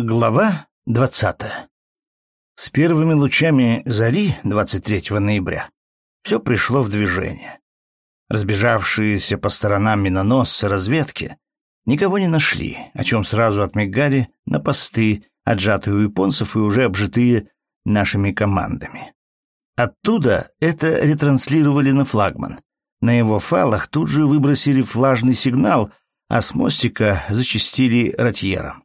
Глава двадцатая. С первыми лучами зари 23 ноября все пришло в движение. Разбежавшиеся по сторонам миноносцы разведки никого не нашли, о чем сразу отмигали на посты, отжатые у японцев и уже обжитые нашими командами. Оттуда это ретранслировали на флагман. На его фалах тут же выбросили флажный сигнал, а с мостика зачистили ротьером.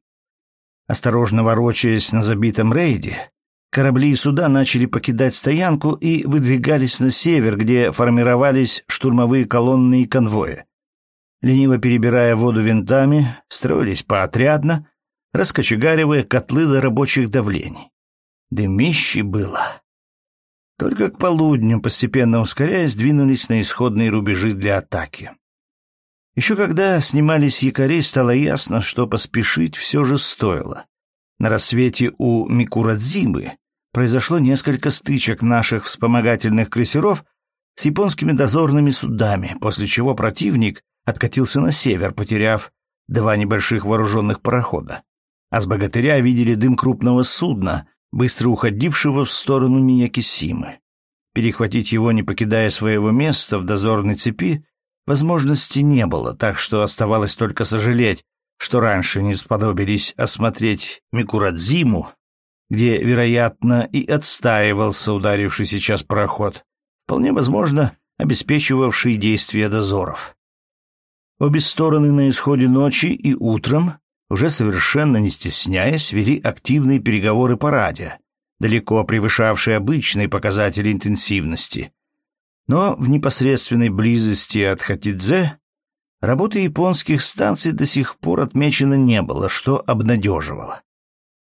Осторожно ворочаясь на забитом рейде, корабли и суда начали покидать стоянку и выдвигались на север, где формировались штурмовые колонны и конвои. Лениво перебирая воду винтами, строились поотрядно, раскочегаривая котлы до рабочих давлений. Дымище было. Только к полудню, постепенно ускоряясь, двинулись на исходные рубежи для атаки. Еще когда снимались якорей, стало ясно, что поспешить все же стоило. На рассвете у Микурадзимы произошло несколько стычек наших вспомогательных крейсеров с японскими дозорными судами, после чего противник откатился на север, потеряв два небольших вооруженных парохода. А с богатыря видели дым крупного судна, быстро уходившего в сторону Миякисимы. Перехватить его, не покидая своего места в дозорной цепи, Возможности не было, так что оставалось только сожалеть, что раньше не сподобились осмотреть Микурадзиму, где, вероятно, и отстаивался ударивший сейчас пароход, вполне возможно, обеспечивавший действия дозоров. Обе стороны на исходе ночи и утром, уже совершенно не стесняясь, вели активные переговоры по радио, далеко превышавшие обычные показатели интенсивности — но в непосредственной близости от Хатидзе работы японских станций до сих пор отмечено не было, что обнадеживало.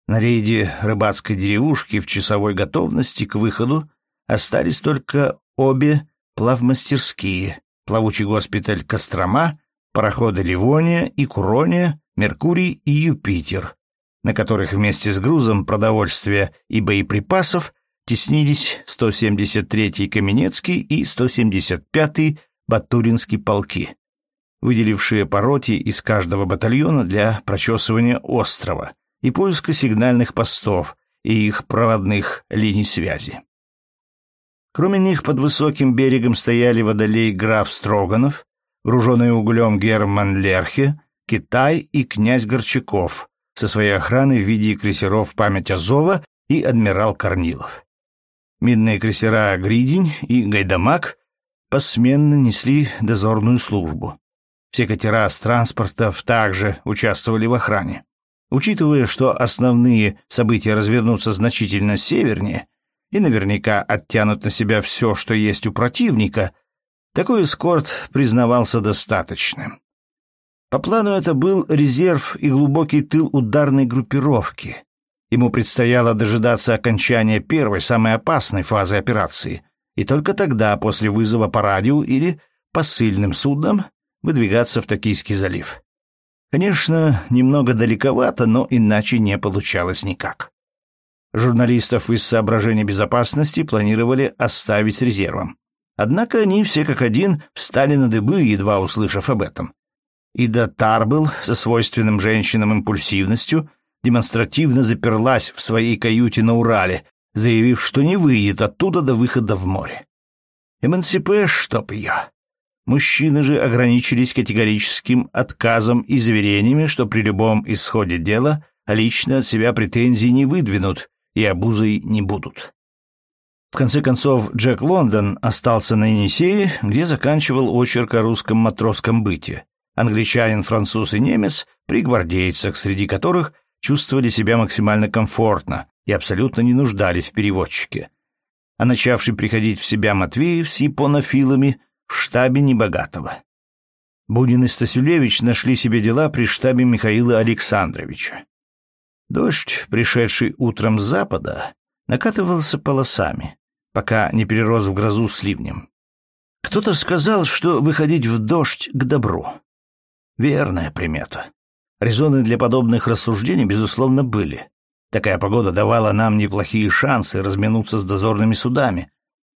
На рейде рыбацкой деревушки в часовой готовности к выходу остались только обе плавмастерские, плавучий госпиталь Кострома, пароходы Ливония и Курония, Меркурий и Юпитер, на которых вместе с грузом продовольствия и боеприпасов теснились 173-й Каменецкий и 175-й Батуринский полки, выделившие по из каждого батальона для прочесывания острова и поиска сигнальных постов и их проводных линий связи. Кроме них под высоким берегом стояли водолей граф Строганов, груженный углем Герман Лерхе, Китай и князь Горчаков со своей охраной в виде крейсеров «Память Азова» и адмирал Корнилов. Минные крейсера «Гридень» и «Гайдамак» посменно несли дозорную службу. Все катера с транспортов также участвовали в охране. Учитывая, что основные события развернутся значительно севернее и наверняка оттянут на себя все, что есть у противника, такой эскорт признавался достаточным. По плану это был резерв и глубокий тыл ударной группировки, Ему предстояло дожидаться окончания первой, самой опасной фазы операции, и только тогда, после вызова по радио или посыльным судном, выдвигаться в Токийский залив. Конечно, немного далековато, но иначе не получалось никак. Журналистов из соображений безопасности планировали оставить с резервом. Однако они все как один встали на дыбы, едва услышав об этом. Ида Тарбл со свойственным женщинам импульсивностью демонстративно заперлась в своей каюте на Урале, заявив, что не выйдет оттуда до выхода в море. Эмансипе, чтоб ее. Мужчины же ограничились категорическим отказом и заверениями, что при любом исходе дела лично от себя претензий не выдвинут и обузой не будут. В конце концов, Джек Лондон остался на Енисее, где заканчивал очерк о русском матросском быте. Англичанин, француз и немец при гвардейцах, среди которых чувствовали себя максимально комфортно и абсолютно не нуждались в переводчике. А начавший приходить в себя Матвеев с японофилами в штабе Небогатого. Будин и Стасюлевич нашли себе дела при штабе Михаила Александровича. Дождь, пришедший утром с запада, накатывался полосами, пока не перерос в грозу с ливнем. Кто-то сказал, что выходить в дождь к добру. Верная примета. Резоны для подобных рассуждений, безусловно, были. Такая погода давала нам неплохие шансы разминуться с дозорными судами,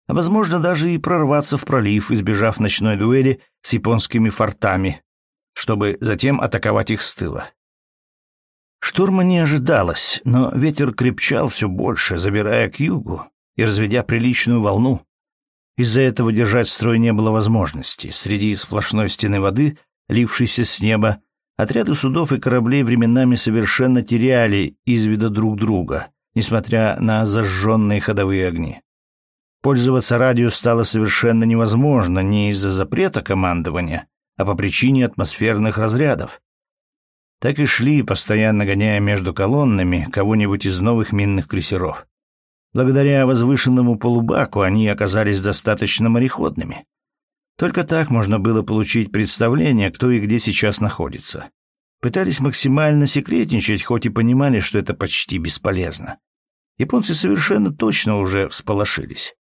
а, возможно, даже и прорваться в пролив, избежав ночной дуэли с японскими фортами, чтобы затем атаковать их с тыла. Шторма не ожидалось, но ветер крепчал все больше, забирая к югу и разведя приличную волну. Из-за этого держать строй не было возможности. Среди сплошной стены воды, лившейся с неба, отряды судов и кораблей временами совершенно теряли из вида друг друга, несмотря на зажженные ходовые огни. Пользоваться радио стало совершенно невозможно не из-за запрета командования, а по причине атмосферных разрядов. Так и шли, постоянно гоняя между колоннами кого-нибудь из новых минных крейсеров. Благодаря возвышенному полубаку они оказались достаточно мореходными. Только так можно было получить представление, кто и где сейчас находится. Пытались максимально секретничать, хоть и понимали, что это почти бесполезно. Японцы совершенно точно уже всполошились.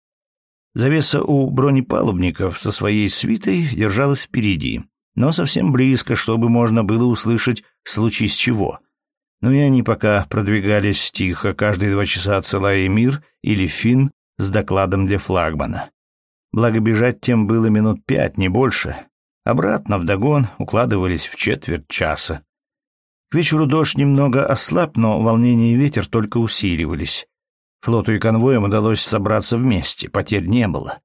Завеса у бронепалубников со своей свитой держалась впереди, но совсем близко, чтобы можно было услышать в случае с чего. Но и они пока продвигались тихо, каждые два часа отсылая мир или фин с докладом для флагмана. Благо бежать тем было минут пять, не больше. Обратно вдогон укладывались в четверть часа. К вечеру дождь немного ослаб, но волнение и ветер только усиливались. Флоту и конвоям удалось собраться вместе, потерь не было.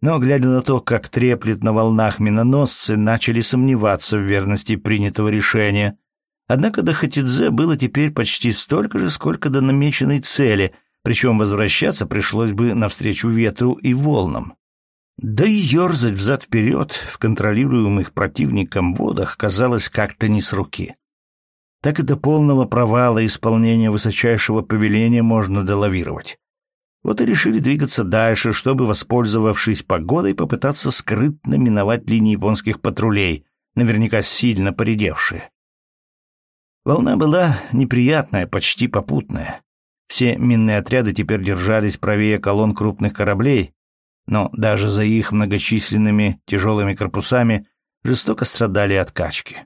Но, глядя на то, как треплет на волнах миноносцы, начали сомневаться в верности принятого решения. Однако до Хатидзе было теперь почти столько же, сколько до намеченной цели, причем возвращаться пришлось бы навстречу ветру и волнам. Да и ерзать взад-вперед в контролируемых противником водах казалось как-то не с руки так и до полного провала исполнения высочайшего повеления можно долавировать. Вот и решили двигаться дальше, чтобы, воспользовавшись погодой, попытаться скрытно миновать линии японских патрулей, наверняка сильно поредевшие. Волна была неприятная, почти попутная. Все минные отряды теперь держались правее колонн крупных кораблей, но даже за их многочисленными тяжелыми корпусами жестоко страдали от качки.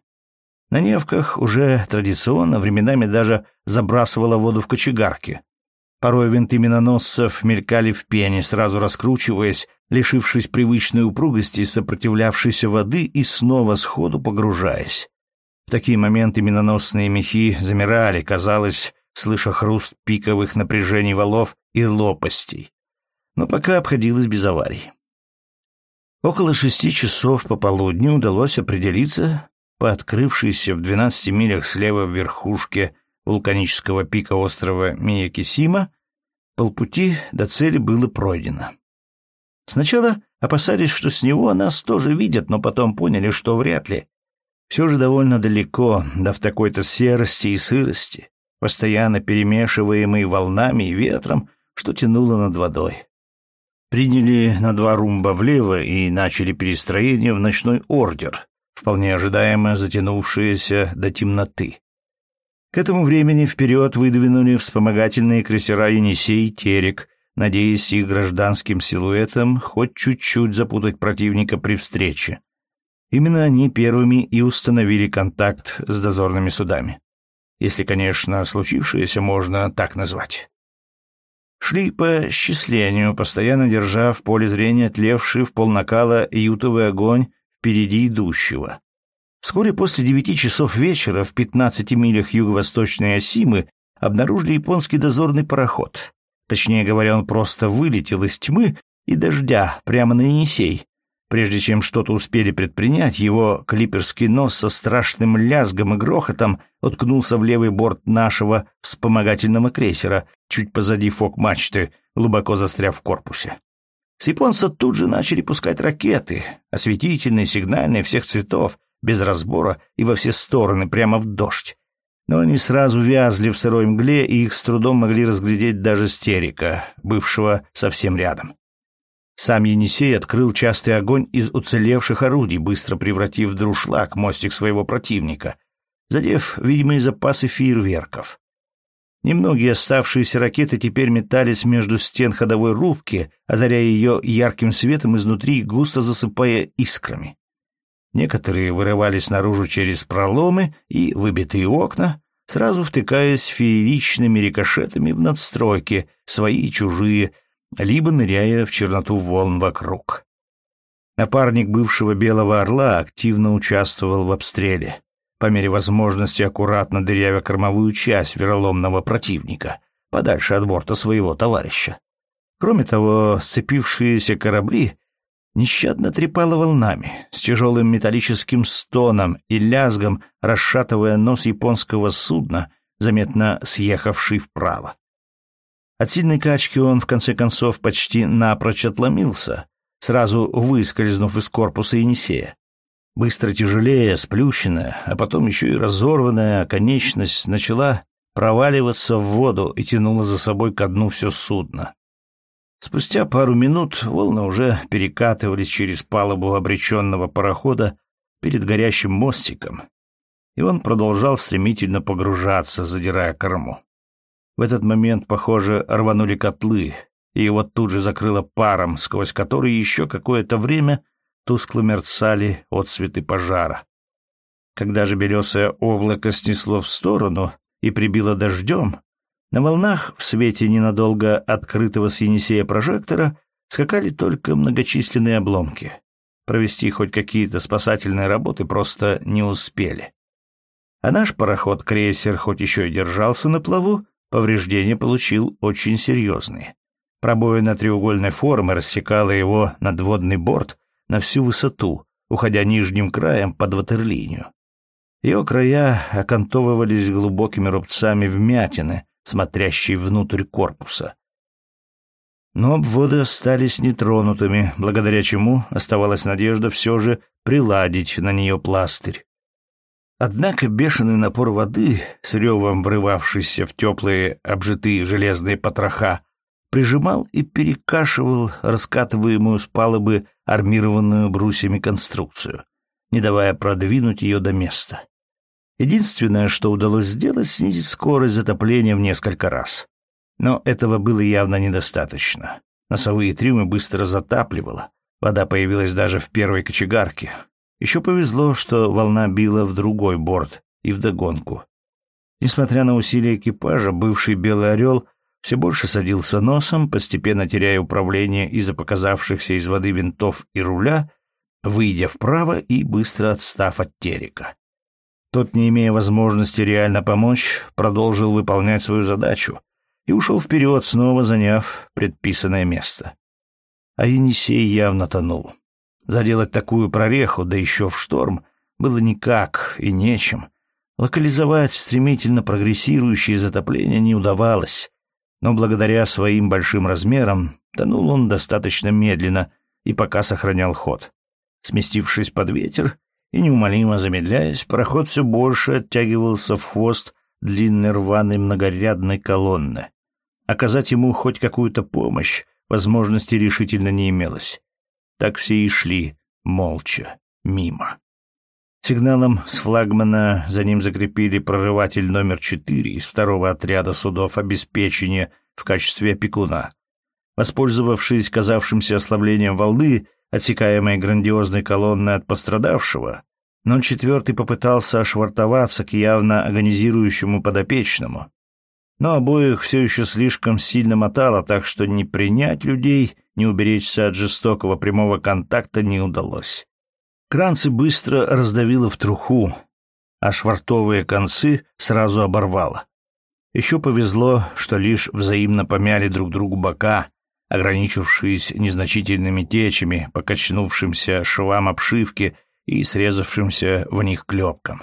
На Невках уже традиционно временами даже забрасывала воду в кочегарки. Порой винты миноносцев мелькали в пене, сразу раскручиваясь, лишившись привычной упругости сопротивлявшейся воды и снова сходу погружаясь. В такие моменты миноносные мехи замирали, казалось, слыша хруст пиковых напряжений валов и лопастей. Но пока обходилось без аварий. Около шести часов пополудни удалось определиться, по открывшейся в 12 милях слева верхушке вулканического пика острова Миякисима, полпути до цели было пройдено. Сначала опасались, что с него нас тоже видят, но потом поняли, что вряд ли. Все же довольно далеко, да в такой-то серости и сырости, постоянно перемешиваемой волнами и ветром, что тянуло над водой. Приняли на два румба влево и начали перестроение в ночной ордер, вполне ожидаемо затянувшееся до темноты. К этому времени вперед выдвинули вспомогательные крейсера «Енисей» и «Терек», надеясь их гражданским силуэтом хоть чуть-чуть запутать противника при встрече. Именно они первыми и установили контакт с дозорными судами. Если, конечно, случившееся можно так назвать. Шли по счислению, постоянно держа в поле зрения тлевший в полнакала ютовый огонь впереди идущего. Вскоре после девяти часов вечера в пятнадцати милях юго-восточной Осимы обнаружили японский дозорный пароход. Точнее говоря, он просто вылетел из тьмы и дождя прямо на Енисей. Прежде чем что-то успели предпринять, его клиперский нос со страшным лязгом и грохотом уткнулся в левый борт нашего вспомогательного крейсера, чуть позади фок-мачты, глубоко застряв в корпусе. С японца тут же начали пускать ракеты, осветительные, сигнальные, всех цветов, без разбора и во все стороны, прямо в дождь. Но они сразу вязли в сырой мгле, и их с трудом могли разглядеть даже стерика, бывшего совсем рядом. Сам Енисей открыл частый огонь из уцелевших орудий, быстро превратив в друшлаг мостик своего противника, задев видимые запасы фейерверков. Немногие оставшиеся ракеты теперь метались между стен ходовой рубки, озаряя ее ярким светом изнутри, густо засыпая искрами. Некоторые вырывались наружу через проломы и выбитые окна, сразу втыкаясь фееричными рикошетами в надстройки, свои и чужие, либо ныряя в черноту волн вокруг. Напарник бывшего Белого Орла активно участвовал в обстреле. по мере возможности аккуратно дырявя кормовую часть вероломного противника, подальше от борта своего товарища. Кроме того, сцепившиеся корабли нещадно трепало волнами, с тяжелым металлическим стоном и лязгом, расшатывая нос японского судна, заметно съехавший вправо. От сильной качки он, в конце концов, почти напрочь отломился, сразу выскользнув из корпуса Енисея. Быстро тяжелее, сплющенная, а потом еще и разорванная конечность начала проваливаться в воду и тянула за собой ко дну все судно. Спустя пару минут волны уже перекатывались через палубу обреченного парохода перед горящим мостиком, и он продолжал стремительно погружаться, задирая корму. В этот момент, похоже, рванули котлы, и его тут же закрыло паром, сквозь который еще какое-то время тускло мерцали отсветы пожара. Когда же белесое облако снесло в сторону и прибило дождем, на волнах в свете ненадолго открытого с Енисея прожектора скакали только многочисленные обломки. Провести хоть какие-то спасательные работы просто не успели. А наш пароход-крейсер, хоть еще и держался на плаву, повреждения получил очень серьезные. Пробоина треугольной формы рассекала его надводный борт на всю высоту, уходя нижним краем под ватерлинию. Ее края окантовывались глубокими рубцами вмятины, смотрящей внутрь корпуса. Но обводы остались нетронутыми, благодаря чему оставалась надежда все же приладить на нее пластырь. Однако бешеный напор воды, с ревом врывавшийся в теплые обжитые железные потроха, прижимал и перекашивал раскатываемую с палубы армированную брусьями конструкцию, не давая продвинуть ее до места. Единственное, что удалось сделать, снизить скорость затопления в несколько раз. Но этого было явно недостаточно. Носовые трюмы быстро затапливало. Вода появилась даже в первой кочегарке. Еще повезло, что волна била в другой борт и вдогонку. Несмотря на усилия экипажа, бывший «Белый орел» все больше садился носом, постепенно теряя управление из-за показавшихся из воды винтов и руля, выйдя вправо и быстро отстав от терека. Тот, не имея возможности реально помочь, продолжил выполнять свою задачу и ушел вперед, снова заняв предписанное место. А Енисей явно тонул. Заделать такую прореху, да еще в шторм, было никак и нечем. Локализовать стремительно прогрессирующее затопление не удавалось, но благодаря своим большим размерам тонул он достаточно медленно и пока сохранял ход. Сместившись под ветер, и неумолимо замедляясь, пароход все больше оттягивался в хвост длинной рваной многорядной колонны. Оказать ему хоть какую-то помощь возможности решительно не имелось. Так все и шли, молча, мимо. Сигналом с флагмана за ним закрепили прорыватель номер четыре из второго отряда судов обеспечения в качестве опекуна. Воспользовавшись казавшимся ослаблением волны, отсекаемой грандиозной колонной от пострадавшего, но четвертый попытался ошвартоваться к явно агонизирующему подопечному. Но обоих все еще слишком сильно мотало, так что не принять людей, не уберечься от жестокого прямого контакта не удалось. Кранцы быстро раздавило в труху, а швартовые концы сразу оборвало. Еще повезло, что лишь взаимно помяли друг другу бока, ограничившись незначительными течами, покачнувшимся швам обшивки и срезавшимся в них клепком.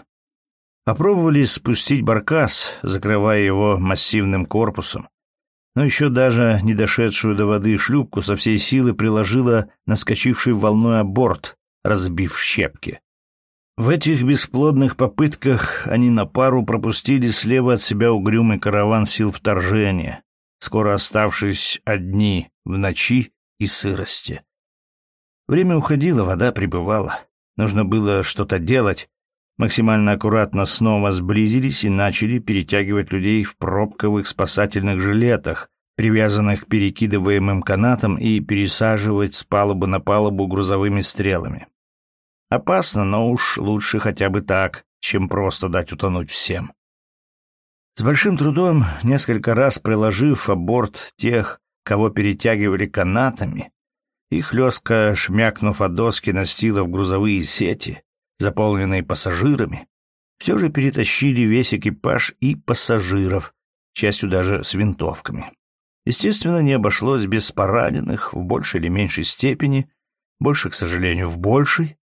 Попробовали спустить баркас, закрывая его массивным корпусом, но еще даже не дошедшую до воды шлюпку со всей силы приложила наскочивший волной о борт, разбив щепки. В этих бесплодных попытках они на пару пропустили слева от себя угрюмый караван сил вторжения, скоро оставшись одни в ночи и сырости. Время уходило, вода прибывала. Нужно было что-то делать. Максимально аккуратно снова сблизились и начали перетягивать людей в пробковых спасательных жилетах, привязанных перекидываемым канатам, и пересаживать с палубы на палубу грузовыми стрелами. Опасно, но уж лучше хотя бы так, чем просто дать утонуть всем. С большим трудом, несколько раз приложив о борт тех, кого перетягивали канатами, и хлестко шмякнув от доски настила в грузовые сети, заполненные пассажирами, все же перетащили весь экипаж и пассажиров, частью даже с винтовками. Естественно, не обошлось без пораненных в большей или меньшей степени, больше, к сожалению, в большей.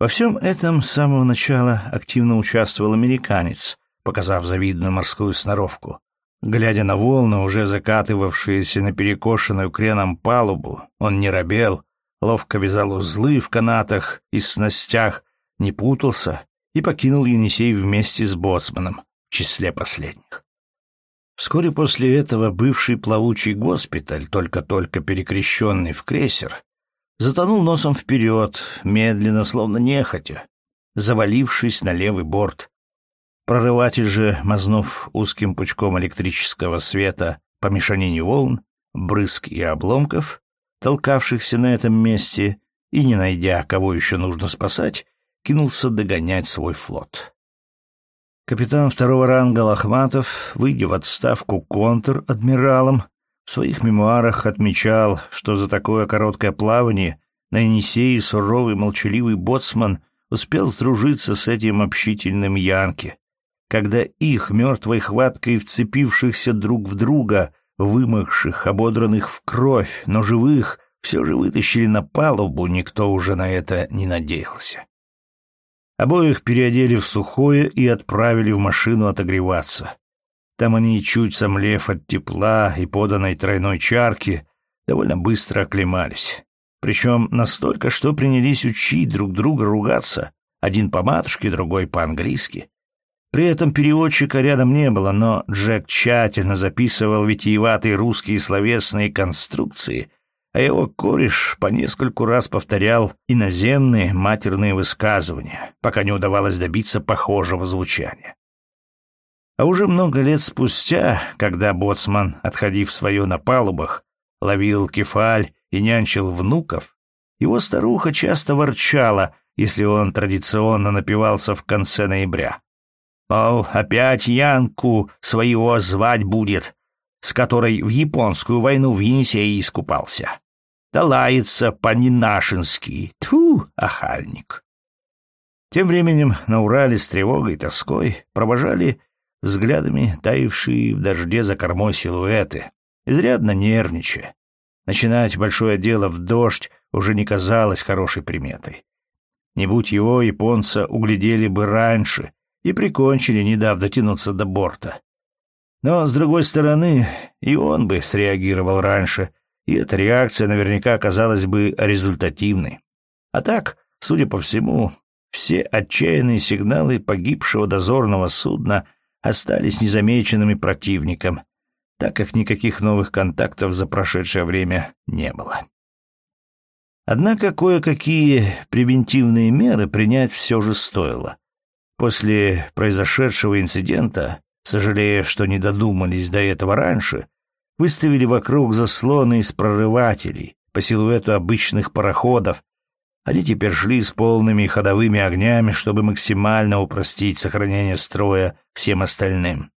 Во всем этом с самого начала активно участвовал американец, показав завидную морскую сноровку. Глядя на волны, уже закатывавшиеся на перекошенную креном палубу, он не робел, ловко вязал узлы в канатах и снастях, не путался и покинул Енисей вместе с боцманом в числе последних. Вскоре после этого бывший плавучий госпиталь, только-только перекрещенный в крейсер, затонул носом вперед, медленно, словно нехотя, завалившись на левый борт. Прорыватель же, мазнув узким пучком электрического света по мешанине волн, брызг и обломков, толкавшихся на этом месте, и, не найдя, кого еще нужно спасать, кинулся догонять свой флот. Капитан второго ранга Лохматов, выйдя в отставку контр-адмиралом, в своих мемуарах отмечал, что за такое короткое плавание на Енисее суровый молчаливый боцман успел сдружиться с этим общительным Янки, когда их мертвой хваткой вцепившихся друг в друга, вымахших, ободранных в кровь, но живых, все же вытащили на палубу, никто уже на это не надеялся. Обоих переодели в сухое и отправили в машину отогреваться. Там они, чуть сомлев от тепла и поданной тройной чарки, довольно быстро оклемались. Причем настолько, что принялись учить друг друга ругаться, один по матушке, другой по-английски. При этом переводчика рядом не было, но Джек тщательно записывал витиеватые русские словесные конструкции, а его кореш по нескольку раз повторял иноземные матерные высказывания, пока не удавалось добиться похожего звучания. А уже много лет спустя, когда боцман, отходив свое на палубах, ловил кефаль и нянчил внуков, его старуха часто ворчала, если он традиционно напивался в конце ноября. Мол, опять Янку своего звать будет, с которой в японскую войну в Енисее искупался да лается по-ненашински. Тьфу, ахальник. Тем временем на Урале с тревогой и тоской провожали взглядами таявшие в дожде за кормой силуэты, изрядно нервничая. Начинать большое дело в дождь уже не казалось хорошей приметой. Не будь его, японца углядели бы раньше и прикончили, не дав дотянуться до борта. Но, с другой стороны, и он бы среагировал раньше, и эта реакция наверняка оказалась бы результативной. А так, судя по всему, все отчаянные сигналы погибшего дозорного судна остались незамеченными противником, так как никаких новых контактов за прошедшее время не было. Однако кое-какие превентивные меры принять все же стоило. После произошедшего инцидента, сожалея, что не додумались до этого раньше, выставили вокруг заслоны из прорывателей по силуэту обычных пароходов. Они теперь шли с полными ходовыми огнями, чтобы максимально упростить сохранение строя всем остальным.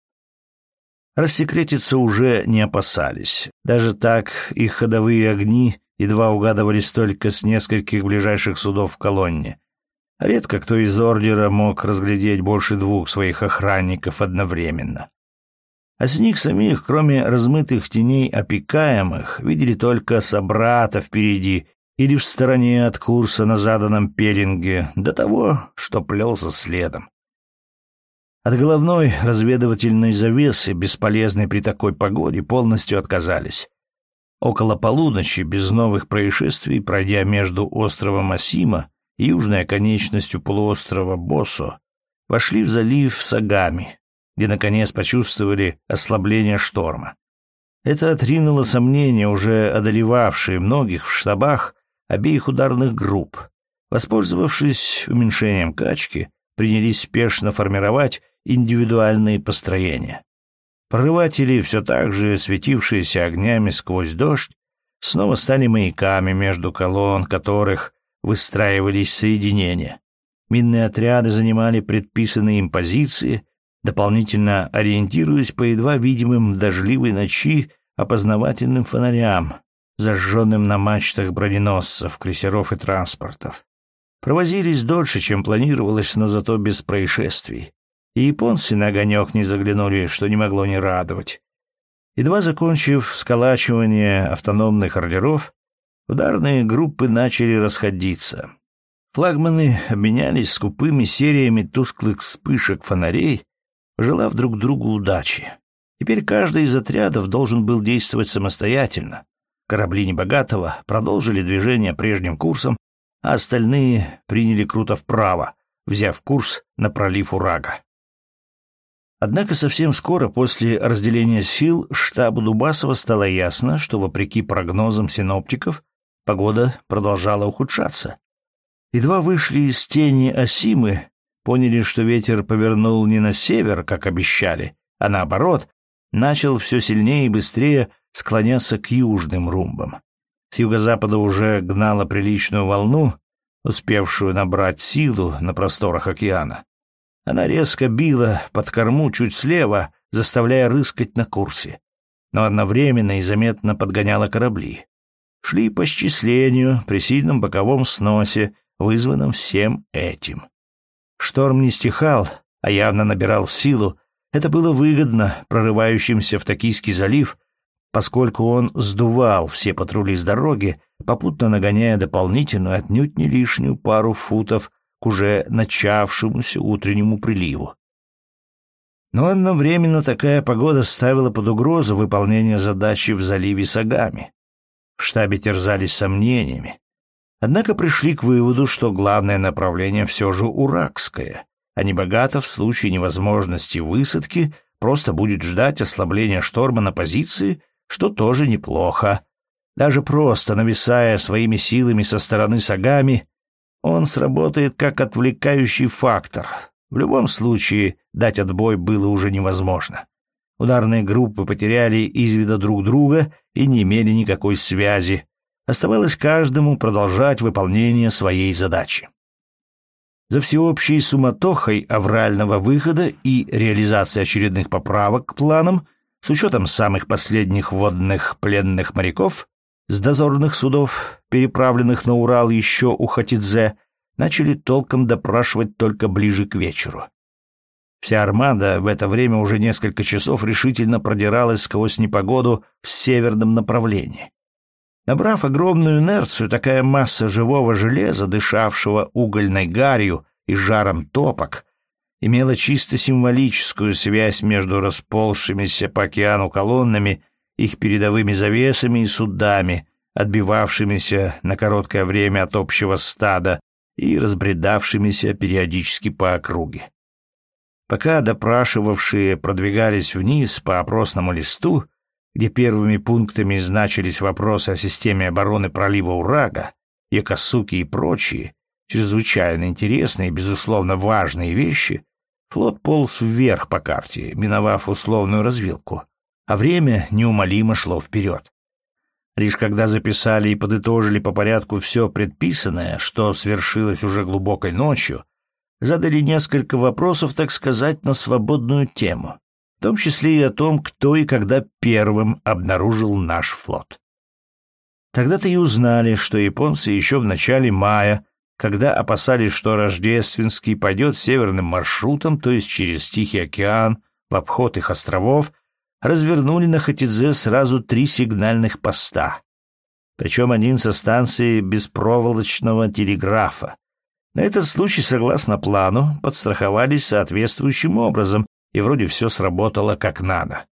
Рассекретиться уже не опасались. Даже так их ходовые огни едва угадывались только с нескольких ближайших судов в колонне. Редко кто из ордера мог разглядеть больше двух своих охранников одновременно. А с них самих, кроме размытых теней опекаемых, видели только собрата впереди или в стороне от курса на заданном пелинге, до того, что плелся следом. От головной разведывательной завесы, бесполезной при такой погоде, полностью отказались. Около полуночи, без новых происшествий, пройдя между островом Асима и южной оконечностью полуострова Босо, вошли в залив Сагами, где наконец почувствовали ослабление шторма. Это отринуло сомнения, уже одолевавшие многих в штабах обеих ударных групп. Воспользовавшись уменьшением качки, принялись спешно формировать индивидуальные построения. Прорыватели, все так же светившиеся огнями сквозь дождь, снова стали маяками, между колонн которых выстраивались соединения. Минные отряды занимали предписанные им позиции, дополнительно ориентируясь по едва видимым в дождливой ночи опознавательным фонарям, зажженным на мачтах броненосцев, крейсеров и транспортов. Провозились дольше, чем планировалось, но зато без происшествий. И японцы на огонек не заглянули, что не могло не радовать. Едва закончив сколачивание автономных ордеров, ударные группы начали расходиться. Флагманы обменялись скупыми сериями тусклых вспышек фонарей, пожелав друг другу удачи. Теперь каждый из отрядов должен был действовать самостоятельно. Корабли Небогатого продолжили движение прежним курсом, а остальные приняли круто вправо, взяв курс на пролив Урага. Однако совсем скоро после разделения сил штабу Дубасова стало ясно, что, вопреки прогнозам синоптиков, погода продолжала ухудшаться. Едва вышли из тени Осимы, поняли, что ветер повернул не на север, как обещали, а наоборот, начал все сильнее и быстрее склоняться к южным румбам. С юго-запада уже гнала приличную волну, успевшую набрать силу на просторах океана. Она резко била под корму чуть слева, заставляя рыскать на курсе, но одновременно и заметно подгоняла корабли. Шли по счислению при сильном боковом сносе, вызванном всем этим. Шторм не стихал, а явно набирал силу. Это было выгодно прорывающимся в Токийский залив, поскольку он сдувал все патрули с дороги, попутно нагоняя дополнительную, отнюдь не лишнюю пару футов к уже начавшемуся утреннему приливу. Но одновременно такая погода ставила под угрозу выполнение задачи в заливе Сагами. В штабе терзались сомнениями. Однако пришли к выводу, что главное направление все же Уракское, а Небогатов в случае невозможности высадки просто будет ждать ослабления шторма на позиции, что тоже неплохо. Даже просто нависая своими силами со стороны Сагами, он сработает как отвлекающий фактор. В любом случае, дать отбой было уже невозможно. Ударные группы потеряли из вида друг друга и не имели никакой связи. Оставалось каждому продолжать выполнение своей задачи. За всеобщей суматохой аврального выхода и реализации очередных поправок к планам, с учетом самых последних водных пленных моряков, с дозорных судов, переправленных на Урал еще у Хатидзе, начали толком допрашивать только ближе к вечеру. Вся армада в это время уже несколько часов решительно продиралась сквозь непогоду в северном направлении. Набрав огромную инерцию, такая масса живого железа, дышавшего угольной гарью и жаром топок, имела чисто символическую связь между расползшимися по океану колоннами их передовыми завесами и судами, отбивавшимися на короткое время от общего стада и разбредавшимися периодически по округе. Пока допрашивавшие продвигались вниз по опросному листу, где первыми пунктами значились вопросы о системе обороны пролива Урага, Якосуки и прочие, чрезвычайно интересные и, безусловно, важные вещи, флот полз вверх по карте, миновав условную развилку а время неумолимо шло вперед. Лишь когда записали и подытожили по порядку все предписанное, что свершилось уже глубокой ночью, задали несколько вопросов, так сказать, на свободную тему, в том числе и о том, кто и когда первым обнаружил наш флот. Тогда-то и узнали, что японцы еще в начале мая, когда опасались, что Рождественский пойдет северным маршрутом, то есть через Тихий океан, в обход их островов, развернули на Хатидзе сразу три сигнальных поста, причем один со станции беспроволочного телеграфа. На этот случай, согласно плану, подстраховались соответствующим образом, и вроде все сработало как надо.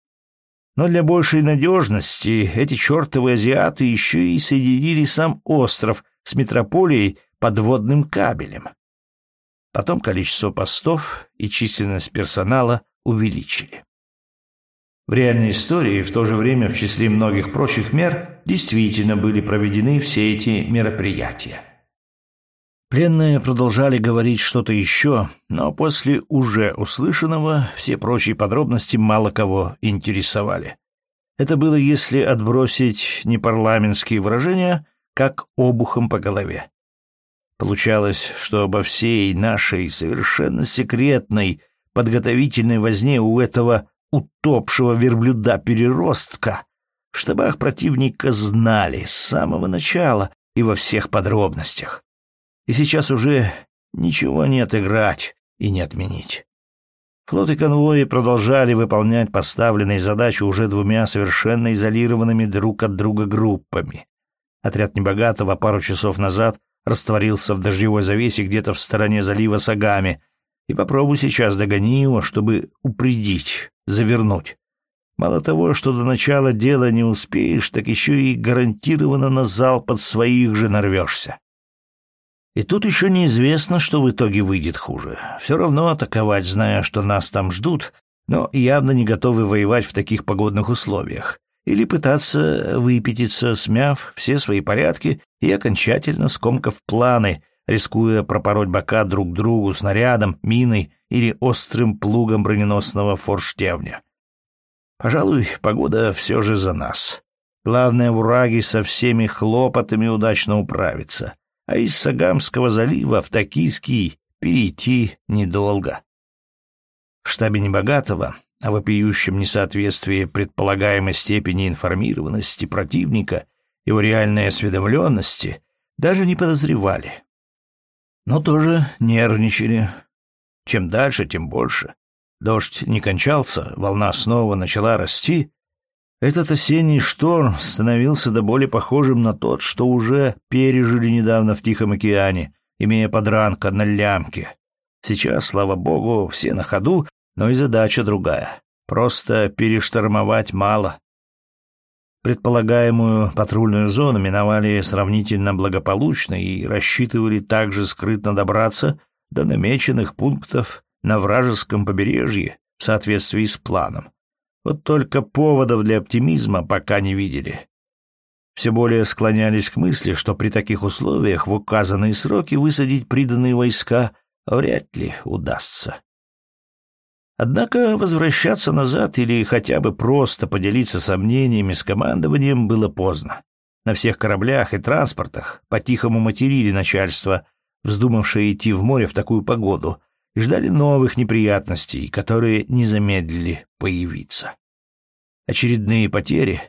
Но для большей надежности эти чертовы азиаты еще и соединили сам остров с метрополией подводным кабелем. Потом количество постов и численность персонала увеличили. В реальной истории в то же время в числе многих прочих мер действительно были проведены все эти мероприятия. Пленные продолжали говорить что-то еще, но после уже услышанного все прочие подробности мало кого интересовали. Это было, если отбросить непарламентские выражения, как обухом по голове. Получалось, что обо всей нашей совершенно секретной подготовительной возне у этого утопшего верблюда-переростка в штабах противника знали с самого начала и во всех подробностях. И сейчас уже ничего не отыграть и не отменить. Флот и конвои продолжали выполнять поставленные задачи уже двумя совершенно изолированными друг от друга группами. Отряд Небогатого пару часов назад растворился в дождевой завесе где-то в стороне залива Сагами, и попробуй сейчас догони его, чтобы упредить, завернуть. Мало того, что до начала дела не успеешь, так еще и гарантированно на зал под своих же нарвешься. И тут еще неизвестно, что в итоге выйдет хуже. Все равно атаковать, зная, что нас там ждут, но явно не готовы воевать в таких погодных условиях. Или пытаться выпятиться, смяв все свои порядки и окончательно скомкав планы, рискуя пропороть бока друг другу снарядом, миной или острым плугом броненосного форштевня. Пожалуй, погода все же за нас. Главное в Ураге со всеми хлопотами удачно управиться — а из Сагамского залива в Токийский перейти недолго. В штабе Небогатого о вопиющем несоответствии предполагаемой степени информированности противника, его реальной осведомленности, даже не подозревали. Но тоже нервничали. Чем дальше, тем больше. Дождь не кончался, волна снова начала расти, этот осенний шторм становился до боли похожим на тот, что уже пережили недавно в Тихом океане, имея подранка на лямке. Сейчас, слава богу, все на ходу, но и задача другая. Просто перештормовать мало. Предполагаемую патрульную зону миновали сравнительно благополучно и рассчитывали также скрытно добраться до намеченных пунктов на вражеском побережье в соответствии с планом. Вот только поводов для оптимизма пока не видели. Все более склонялись к мысли, что при таких условиях в указанные сроки высадить приданные войска вряд ли удастся. Однако возвращаться назад или хотя бы просто поделиться сомнениями с командованием было поздно. На всех кораблях и транспортах по-тихому материли начальство, вздумавшее идти в море в такую погоду, и ждали новых неприятностей, которые не замедлили появиться. Очередные потери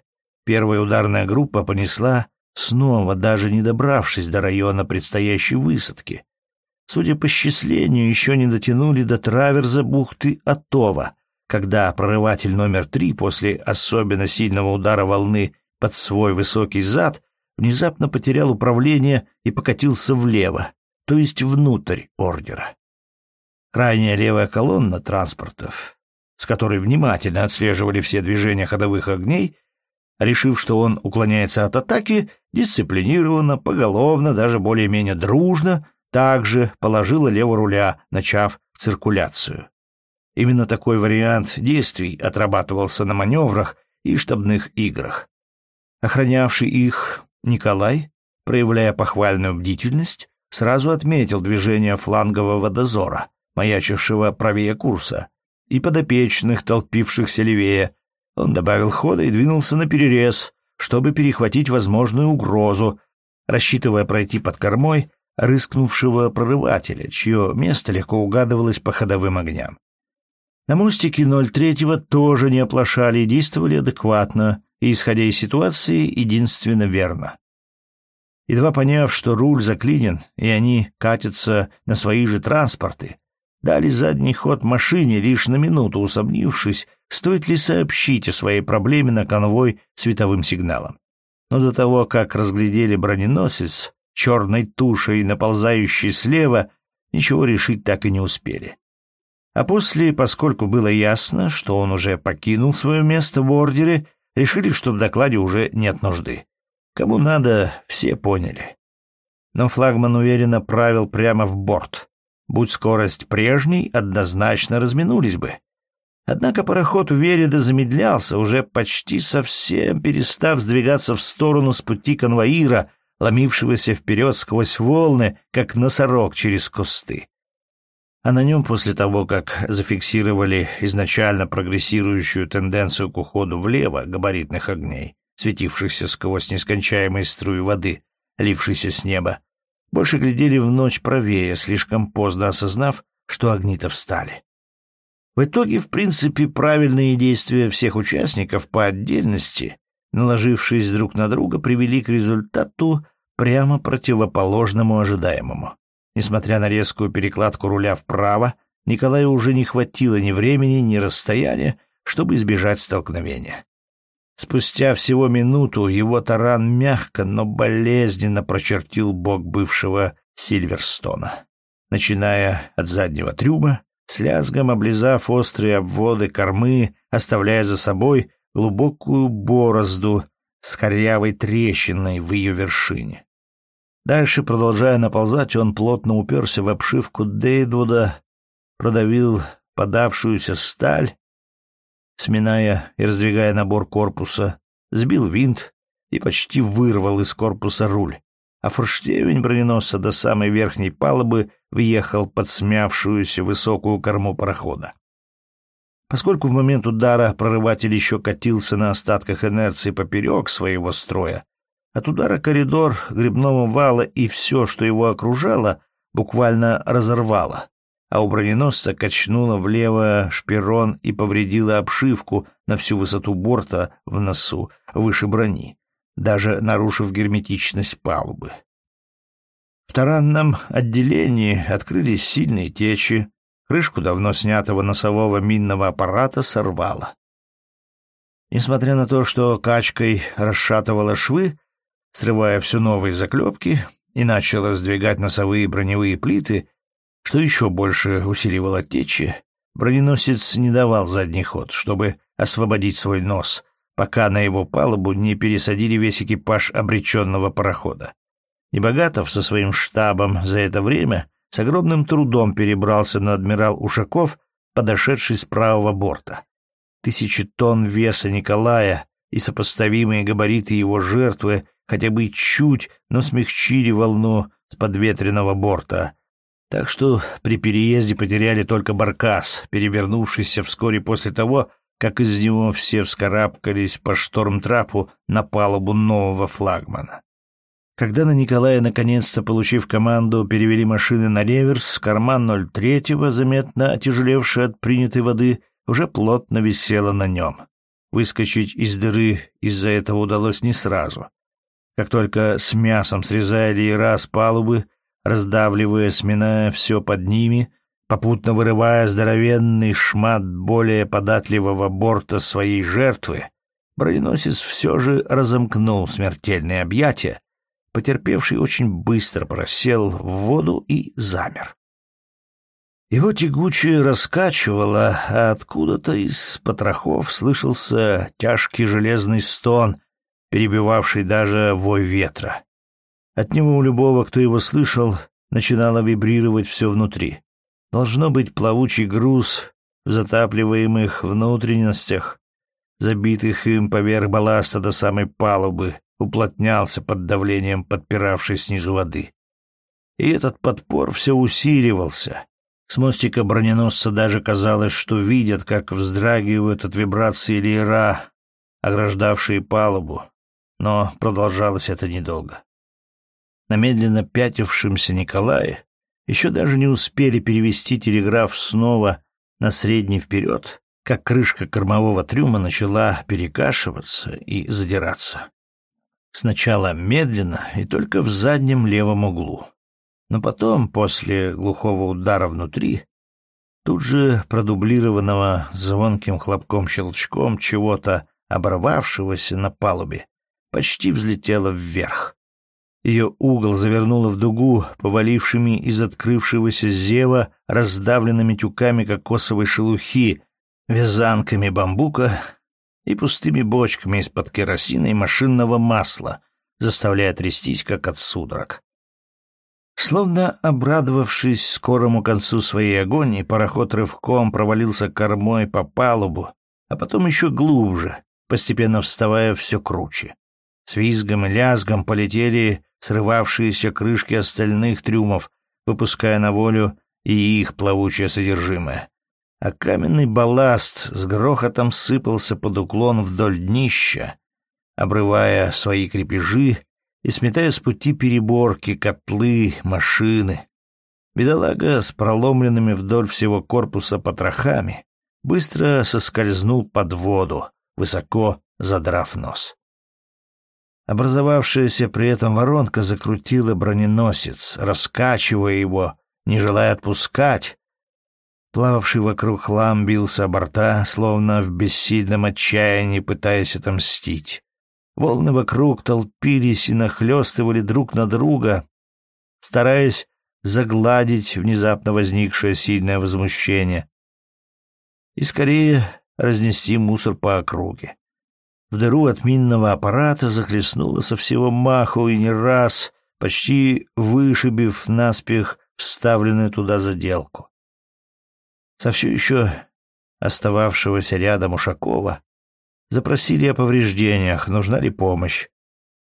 первая ударная группа понесла снова, даже не добравшись до района предстоящей высадки. Судя по счислению, еще не дотянули до траверза бухты Атова, когда прорыватель номер три после особенно сильного удара волны под свой высокий зад внезапно потерял управление и покатился влево, то есть внутрь ордера. Крайняя левая колонна транспортов, с которой внимательно отслеживали все движения ходовых огней, решив, что он уклоняется от атаки, дисциплинированно, поголовно, даже более-менее дружно, также положила лево руля, начав циркуляцию. Именно такой вариант действий отрабатывался на маневрах и штабных играх. Охранявший их Николай, проявляя похвальную бдительность, сразу отметил движение флангового дозора, маячившего правее курса, и подопечных, толпившихся левее. Он добавил хода и двинулся на перерез, чтобы перехватить возможную угрозу, рассчитывая пройти под кормой рыскнувшего прорывателя, чье место легко угадывалось по ходовым огням. На мостике 03-го тоже не оплошали и действовали адекватно, и, исходя из ситуации, единственно верно. Едва поняв, что руль заклинен, и они катятся на свои же транспорты, дали задний ход машине, лишь на минуту усомнившись, стоит ли сообщить о своей проблеме на конвой световым сигналом. Но до того, как разглядели броненосец, черной тушей, наползающий слева, ничего решить так и не успели. А после, поскольку было ясно, что он уже покинул свое место в ордере, решили, что в докладе уже нет нужды. Кому надо, все поняли. Но флагман уверенно правил прямо в борт. Будь скорость прежней, однозначно разминулись бы. Однако пароход уверенно замедлялся, уже почти совсем перестав сдвигаться в сторону с пути конвоира, ломившегося вперед сквозь волны, как носорог через кусты. А на нем после того, как зафиксировали изначально прогрессирующую тенденцию к уходу влево габаритных огней, светившихся сквозь нескончаемые струи воды, лившейся с неба, больше глядели в ночь правее, слишком поздно осознав, что огни-то встали. В итоге, в принципе, правильные действия всех участников по отдельности, наложившись друг на друга, привели к результату прямо противоположному ожидаемому. Несмотря на резкую перекладку руля вправо, Николаю уже не хватило ни времени, ни расстояния, чтобы избежать столкновения. Спустя всего минуту его таран мягко, но болезненно прочертил бок бывшего Сильверстона, начиная от заднего трюма, с лязгом облизав острые обводы кормы, оставляя за собой глубокую борозду с корявой трещиной в ее вершине. Дальше, продолжая наползать, он плотно уперся в обшивку Дейдвуда, продавил подавшуюся сталь, сминая и раздвигая набор корпуса, сбил винт и почти вырвал из корпуса руль, а форштевень броненосца до самой верхней палубы въехал под смявшуюся высокую корму парохода. Поскольку в момент удара прорыватель еще катился на остатках инерции поперек своего строя, от удара коридор грибного вала и все, что его окружало, буквально разорвало, а у броненосца качнуло влево шпирон и повредило обшивку на всю высоту борта в носу, выше брони, даже нарушив герметичность палубы. В таранном отделении открылись сильные течи, крышку давно снятого носового минного аппарата сорвало. Несмотря на то, что качкой расшатывала швы, срывая все новые заклепки, и начала сдвигать носовые броневые плиты, что еще больше усиливало течи, броненосец не давал задний ход, чтобы освободить свой нос, пока на его палубу не пересадили весь экипаж обреченного парохода. Небогатов со своим штабом за это время с огромным трудом перебрался на адмирал Ушаков, подошедший с правого борта. Тысячи тонн веса Николая и сопоставимые габариты его жертвы хотя бы чуть, но смягчили волну с подветренного борта, так что при переезде потеряли только баркас, перевернувшийся вскоре после того, как из него все вскарабкались по шторм-трапу на палубу нового флагмана. Когда на Николая, наконец-то получив команду, перевели машины на реверс, карман 03-го, заметно отяжелевший от принятой воды, уже плотно висела на нем. Выскочить из дыры из-за этого удалось не сразу. Как только с мясом срезали и раз палубы, раздавливая, сминая все под ними, попутно вырывая здоровенный шмат более податливого борта своей жертвы, броненосец все же разомкнул смертельное объятие, потерпевший очень быстро просел в воду и замер. Его тягучее раскачивало, а откуда-то из потрохов слышался тяжкий железный стон, перебивавший даже вой ветра. От него у любого, кто его слышал, начинало вибрировать все внутри. Должно быть плавучий груз в затапливаемых внутренностях, забитых им поверх балласта до самой палубы, уплотнялся под давлением подпиравшей снизу воды. И этот подпор все усиливался. С мостика броненосца даже казалось, что видят, как вздрагивают от вибрации леера, ограждавшие палубу. Но продолжалось это недолго на медленно пятившемся Николае еще даже не успели перевести телеграф снова на средний вперед, как крышка кормового трюма начала перекашиваться и задираться. Сначала медленно и только в заднем левом углу. Но потом, после глухого удара внутри, тут же продублированного звонким хлопком-щелчком чего-то оборвавшегося на палубе, почти взлетела вверх. Ее угол завернуло в дугу, повалившими из открывшегося зева раздавленными тюками кокосовой шелухи, вязанками бамбука и пустыми бочками из-под керосина и машинного масла, заставляя трястись, как от судорог. Словно обрадовавшись скорому концу своей агонии, пароход рывком провалился кормой по палубу, а потом еще глубже, постепенно вставая все круче. С визгом и лязгом полетели срывавшиеся крышки остальных трюмов, выпуская на волю и их плавучее содержимое. А каменный балласт с грохотом сыпался под уклон вдоль днища, обрывая свои крепежи и сметая с пути переборки, котлы, машины. Бедолага с проломленными вдоль всего корпуса потрохами быстро соскользнул под воду, высоко задрав нос. Образовавшаяся при этом воронка закрутила броненосец, раскачивая его, не желая отпускать, Плававший вокруг хлам бился борта, словно в бессильном отчаянии пытаясь отомстить. Волны вокруг толпились и нахлестывали друг на друга, стараясь загладить внезапно возникшее сильное возмущение и скорее разнести мусор по округе. В дыру от минного аппарата захлестнуло со всего маху и не раз, почти вышибив наспех вставленную туда заделку. Со все еще остававшегося рядом Ушакова запросили о повреждениях, нужна ли помощь.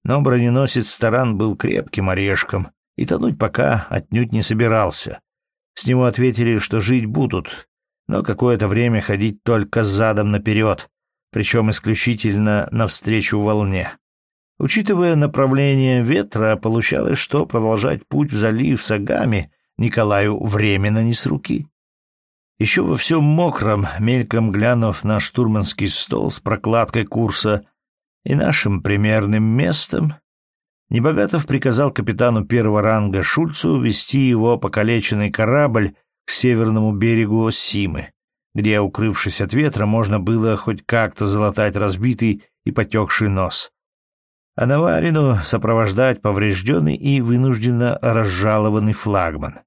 Но броненосец Таран был крепким орешком и тонуть пока отнюдь не собирался. С него ответили, что жить будут, но какое-то время ходить только задом наперед, причем исключительно навстречу волне. Учитывая направление ветра, получалось, что продолжать путь в залив Сагами Николаю временно не с руки. Еще во всем мокром, мельком глянув на штурманский стол с прокладкой курса и нашим примерным местом, Небогатов приказал капитану первого ранга Шульцу вести его покалеченный корабль к северному берегу Симы, где, укрывшись от ветра, можно было хоть как-то залатать разбитый и потекший нос. А Наварину сопровождать поврежденный и вынужденно разжалованный флагман.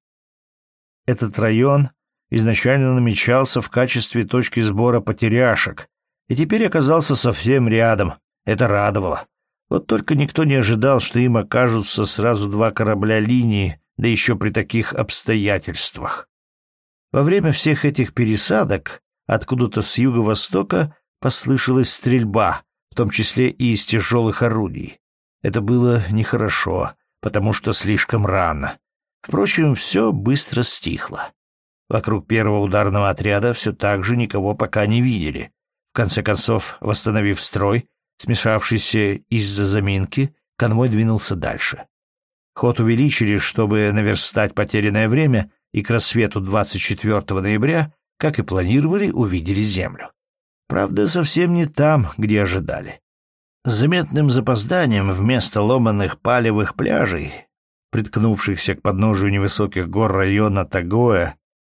Этот район изначально намечался в качестве точки сбора потеряшек, и теперь оказался совсем рядом. Это радовало. Вот только никто не ожидал, что им окажутся сразу два корабля линии, да еще при таких обстоятельствах. Во время всех этих пересадок откуда-то с юго-востока послышалась стрельба, в том числе и из тяжелых орудий. Это было нехорошо, потому что слишком рано. Впрочем, все быстро стихло. Вокруг первого ударного отряда все так же никого пока не видели. В конце концов, восстановив строй, смешавшийся из-за заминки, конвой двинулся дальше. Ход увеличили, чтобы наверстать потерянное время, и к рассвету 24 ноября, как и планировали, увидели Землю. Правда, совсем не там, где ожидали. С заметным запозданием вместо ломаных палевых пляжей, приткнувшихся к подножию невысоких гор района Тагоя,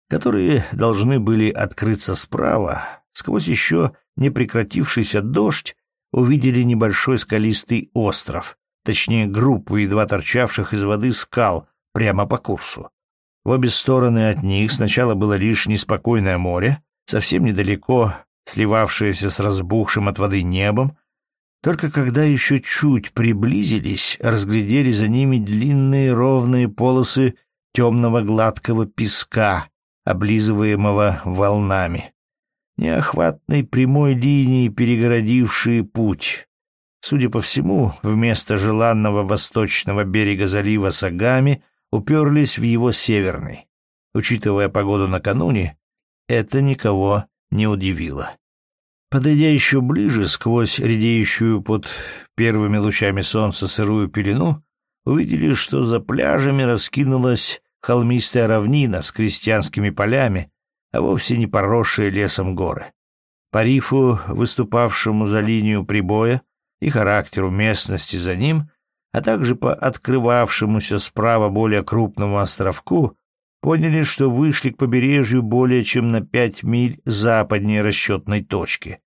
которые должны были открыться справа, сквозь еще не прекратившийся дождь, увидели небольшой скалистый остров, точнее группу едва торчавших из воды скал прямо по курсу. В обе стороны от них сначала было лишь неспокойное море, совсем недалеко сливавшееся с разбухшим от воды небом, только когда еще чуть приблизились, разглядели за ними длинные ровные полосы темного гладкого песка, облизываемого волнами, неохватной прямой линии, перегородившие путь. Судя по всему, вместо желанного восточного берега залива Сагами уперлись в его северный. Учитывая погоду накануне, это никого не удивило. Подойдя еще ближе, сквозь редеющую под первыми лучами солнца сырую пелену, увидели, что за пляжами раскинулась холмистая равнина с крестьянскими полями, а вовсе не поросшие лесом горы. По рифу, выступавшему за линию прибоя, и характеру местности за ним, а также по открывавшемуся справа более крупному островку, поняли, что вышли к побережью более чем на пять миль западнее расчетной точки.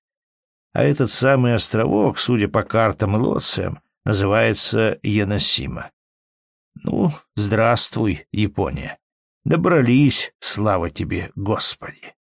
А этот самый островок, судя по картам и лоциям, называется Яносима. Ну, здравствуй, Япония. Добрались, слава тебе, Господи.